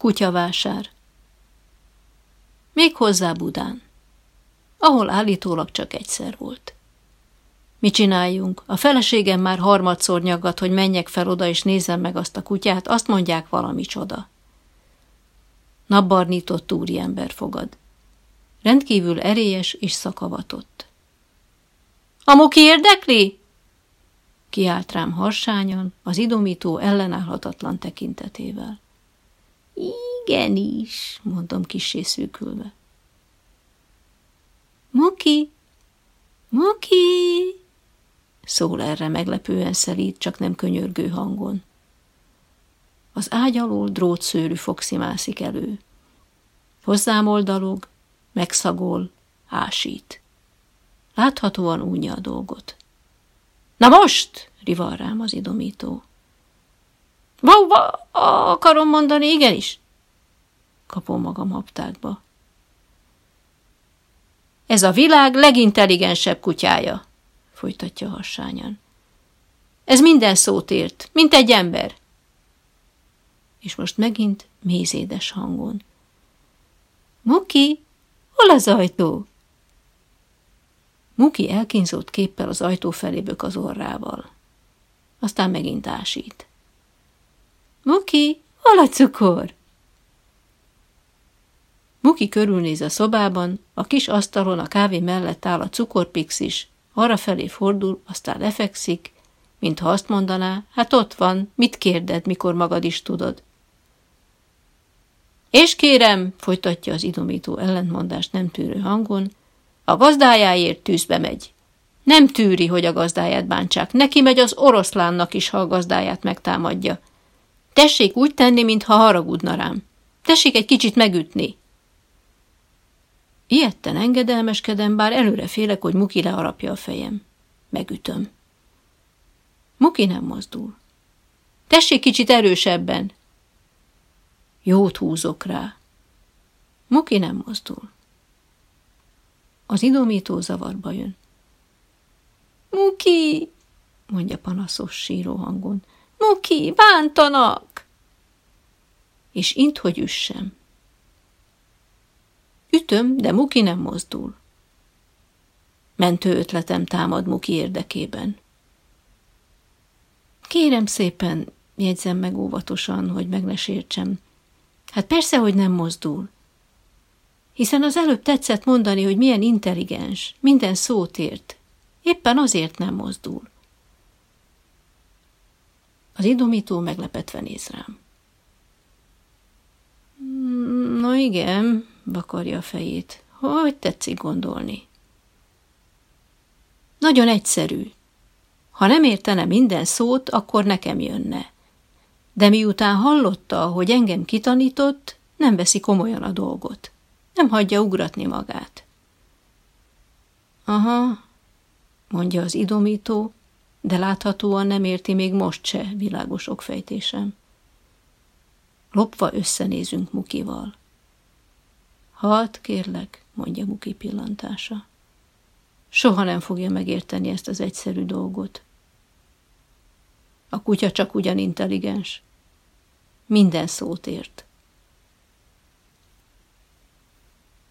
Kutyavásár. Még hozzá Budán, ahol állítólag csak egyszer volt. Mi csináljunk? A feleségem már harmadszor nyaggat, hogy menjek fel oda és nézzem meg azt a kutyát, azt mondják valami csoda. Napbarnított úriember fogad. Rendkívül erélyes és szakavatott. A muki érdekli? Kiált rám harsányan, az idomító ellenállhatatlan tekintetével. Igenis, mondom kissé szűkülve. Muki, Muki, szól erre meglepően szelít, csak nem könyörgő hangon. Az ágy alól drótszőrű foxi mászik elő. Hozzám oldalog, megszagol, ásít. Láthatóan unja a dolgot. Na most, rival rám az idomító. Vauva, akarom mondani, igenis. Kapom magam haptákba. Ez a világ legintelligensebb kutyája, folytatja harsányan. Ez minden szót ért, mint egy ember. És most megint mézédes hangon. Muki, hol az ajtó? Muki elkínzott képpel az ajtó felé bök az orrával. Aztán megint ásít. Muki, hol a cukor? Muki körülnéz a szobában, a kis asztalon a kávé mellett áll a cukorpixis, arra felé fordul, aztán lefekszik, mintha azt mondaná, hát ott van, mit kérded, mikor magad is tudod. És kérem, folytatja az idomító ellentmondást nem tűrő hangon, a gazdájáért tűzbe megy. Nem tűri, hogy a gazdáját bántsák, neki megy az oroszlánnak is, ha a gazdáját megtámadja. Tessék úgy tenni, mintha haragudna rám. Tessék egy kicsit megütni. Ilyetten engedelmeskedem, bár előre félek, hogy Muki leharapja a fejem. Megütöm. Muki nem mozdul. Tessék kicsit erősebben. Jót húzok rá. Muki nem mozdul. Az idomító zavarba jön. Muki, mondja panaszos síró hangon. Muki, bántanak! És int, hogy üssem. Ütöm, de Muki nem mozdul. Mentő ötletem támad Muki érdekében. Kérem szépen, jegyzem meg óvatosan, hogy meg ne sértsem. Hát persze, hogy nem mozdul. Hiszen az előbb tetszett mondani, hogy milyen intelligens, minden szót ért. Éppen azért nem mozdul. Az idomító meglepetve néz rám. Na igen, vakarja a fejét. Hogy tetszik gondolni? Nagyon egyszerű. Ha nem értene minden szót, akkor nekem jönne. De miután hallotta, hogy engem kitanított, nem veszi komolyan a dolgot. Nem hagyja ugratni magát. Aha, mondja az idomító, de láthatóan nem érti még most se világos okfejtésem. Lopva összenézünk Mukival. Hát, kérlek, mondja Muki pillantása. Soha nem fogja megérteni ezt az egyszerű dolgot. A kutya csak ugyan intelligens. Minden szót ért.